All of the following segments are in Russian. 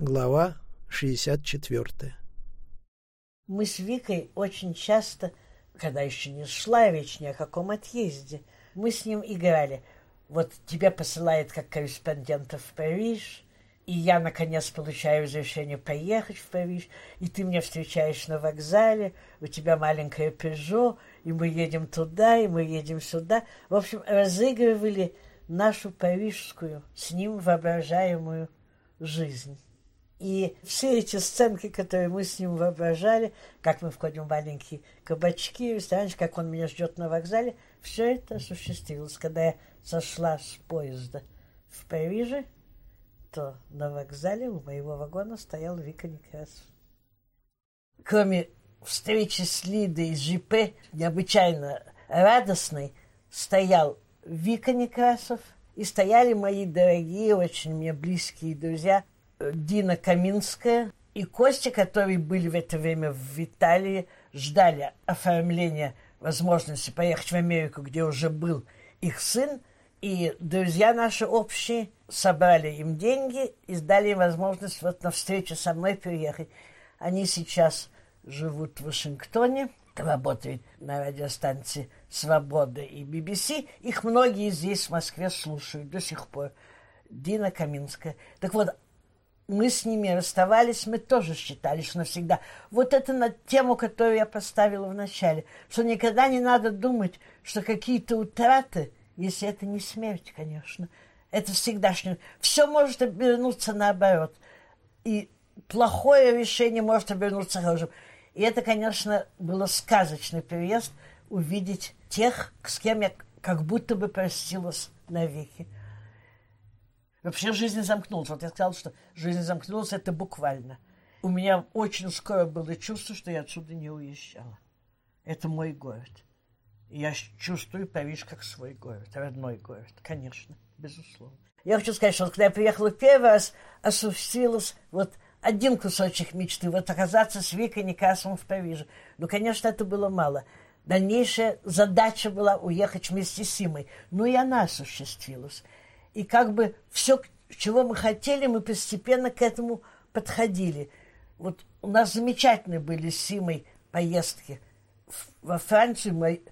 Глава 64 Мы с Викой очень часто, когда еще не шла речь ни о каком отъезде, мы с ним играли. Вот тебя посылает как корреспондента в Париж, и я, наконец, получаю разрешение поехать в Париж, и ты меня встречаешь на вокзале, у тебя маленькое Пежо, и мы едем туда, и мы едем сюда. В общем, разыгрывали нашу парижскую, с ним воображаемую жизнь. И все эти сценки, которые мы с ним воображали, как мы входим в маленькие кабачки, ресторанчик, как он меня ждет на вокзале, все это осуществилось. Когда я сошла с поезда в Париже, то на вокзале у моего вагона стоял Вика Некрасов. Кроме встречи с Лидой из ЖП, необычайно радостной, стоял Вика Некрасов, и стояли мои дорогие, очень мне близкие друзья – Дина Каминская и Костя, которые были в это время в Италии, ждали оформления возможности поехать в Америку, где уже был их сын, и друзья наши общие собрали им деньги и сдали им возможность вот на встречу со мной приехать. Они сейчас живут в Вашингтоне, работают на радиостанции «Свобода» и BBC. Их многие здесь, в Москве, слушают до сих пор. Дина Каминская. Так вот, мы с ними расставались, мы тоже считали, что навсегда. Вот это на тему, которую я поставила в начале, что никогда не надо думать, что какие-то утраты, если это не смерть, конечно, это всегдашнее. Все может обернуться наоборот. И плохое решение может обернуться хорошим. И это, конечно, было сказочный переезд увидеть тех, с кем я как будто бы простилась навеки. Вообще жизнь замкнулась. Вот я сказала, что жизнь замкнулась, это буквально. У меня очень скоро было чувство, что я отсюда не уезжала. Это мой город. я чувствую Париж как свой город, родной город, конечно, безусловно. Я хочу сказать, что когда я приехала первый раз, осуществилась вот один кусочек мечты, вот оказаться с Викой Некрасовым в Париже. Ну, конечно, это было мало. Дальнейшая задача была уехать вместе с Симой. Ну, и она осуществилась. И как бы все, чего мы хотели, мы постепенно к этому подходили. Вот у нас замечательные были с Симой поездки. Во Францию мы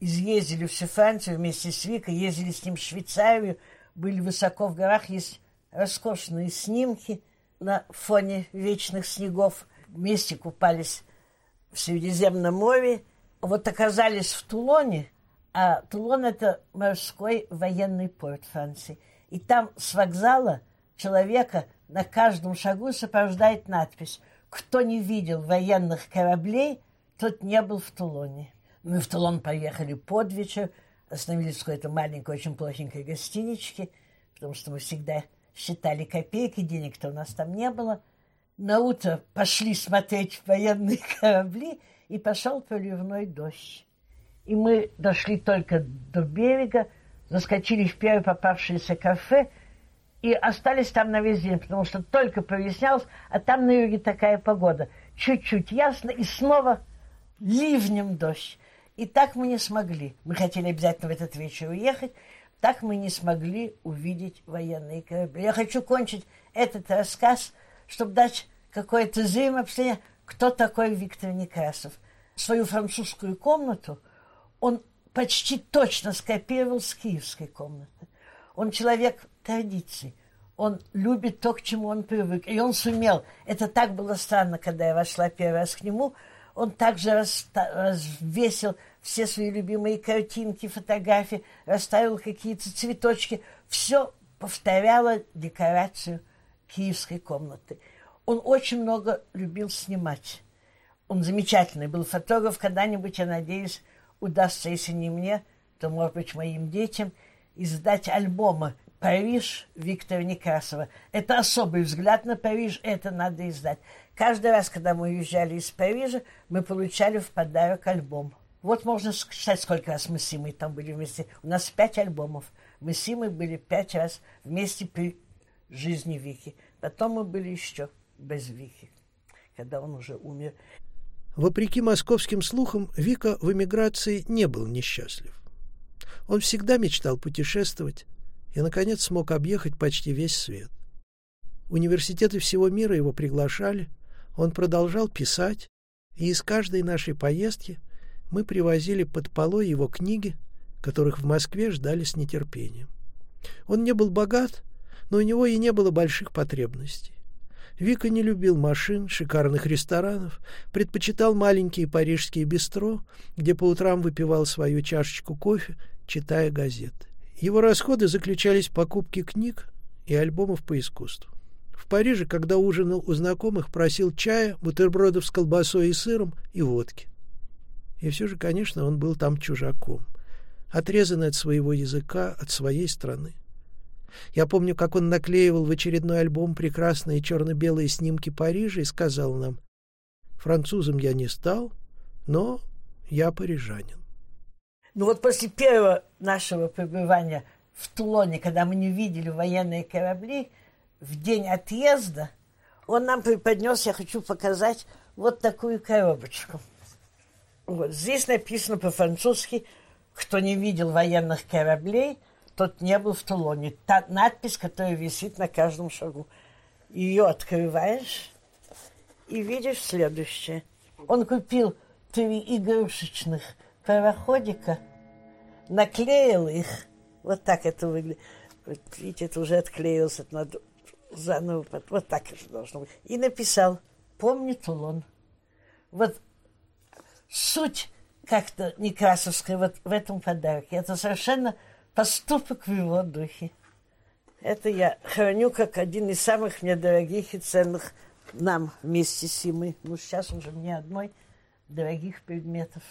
изъездили всю Францию вместе с Викой, ездили с ним в Швейцарию, были высоко в горах, есть роскошные снимки на фоне вечных снегов. Вместе купались в Средиземном море. Вот оказались в Тулоне – а Тулон – это морской военный порт Франции. И там с вокзала человека на каждом шагу сопровождает надпись «Кто не видел военных кораблей, тот не был в Тулоне». Мы в Тулон поехали под вечер, остановились в какой-то маленькой, очень плохенькой гостиничке, потому что мы всегда считали копейки, денег-то у нас там не было. На утро пошли смотреть военные корабли, и пошел проливной дождь. И мы дошли только до берега, заскочили в первое попавшееся кафе и остались там на весь день, потому что только прояснялось, а там на юге такая погода. Чуть-чуть ясно, и снова ливнем дождь. И так мы не смогли. Мы хотели обязательно в этот вечер уехать. Так мы не смогли увидеть военные корабли. Я хочу кончить этот рассказ, чтобы дать какое-то взаимообстояние, кто такой Виктор Некрасов. Свою французскую комнату – он почти точно скопировал с киевской комнаты. Он человек традиций. Он любит то, к чему он привык. И он сумел. Это так было странно, когда я вошла первый раз к нему. Он также развесил все свои любимые картинки, фотографии, расставил какие-то цветочки. Все повторяло декорацию киевской комнаты. Он очень много любил снимать. Он замечательный был фотограф. Когда-нибудь, я надеюсь, удастся, если не мне, то, может быть, моим детям, издать альбомы «Париж» Виктора Некрасова. Это особый взгляд на Париж, это надо издать. Каждый раз, когда мы уезжали из Парижа, мы получали в подарок альбом. Вот можно сказать, сколько раз мы с Симой там были вместе. У нас пять альбомов. Мы с Симой были пять раз вместе при жизни Вики. Потом мы были еще без Вики, когда он уже умер. Вопреки московским слухам, Вика в эмиграции не был несчастлив. Он всегда мечтал путешествовать и, наконец, смог объехать почти весь свет. Университеты всего мира его приглашали, он продолжал писать, и из каждой нашей поездки мы привозили под полой его книги, которых в Москве ждали с нетерпением. Он не был богат, но у него и не было больших потребностей. Вика не любил машин, шикарных ресторанов, предпочитал маленькие парижские бистро, где по утрам выпивал свою чашечку кофе, читая газеты. Его расходы заключались в покупке книг и альбомов по искусству. В Париже, когда ужинал у знакомых, просил чая, бутербродов с колбасой и сыром и водки. И все же, конечно, он был там чужаком, отрезанный от своего языка, от своей страны. Я помню, как он наклеивал в очередной альбом прекрасные черно-белые снимки Парижа и сказал нам, «Французом я не стал, но я парижанин». Ну вот после первого нашего пребывания в Тулоне, когда мы не видели военные корабли, в день отъезда он нам преподнес, я хочу показать, вот такую коробочку. Вот здесь написано по-французски, кто не видел военных кораблей – тот не был в Тулоне. Та надпись, которая висит на каждом шагу. Ее открываешь и видишь следующее. Он купил три игрушечных пароходика, наклеил их. Вот так это выглядит. Вот, видите, это уже отклеился. Это надо заново. Вот так это должно быть. И написал «Помни Тулон». Вот суть как-то некрасовская вот в этом подарке. Это совершенно поступок в его духе. Это я храню как один из самых мне дорогих и ценных нам вместе с Симой. Ну, сейчас уже мне одной дорогих предметов.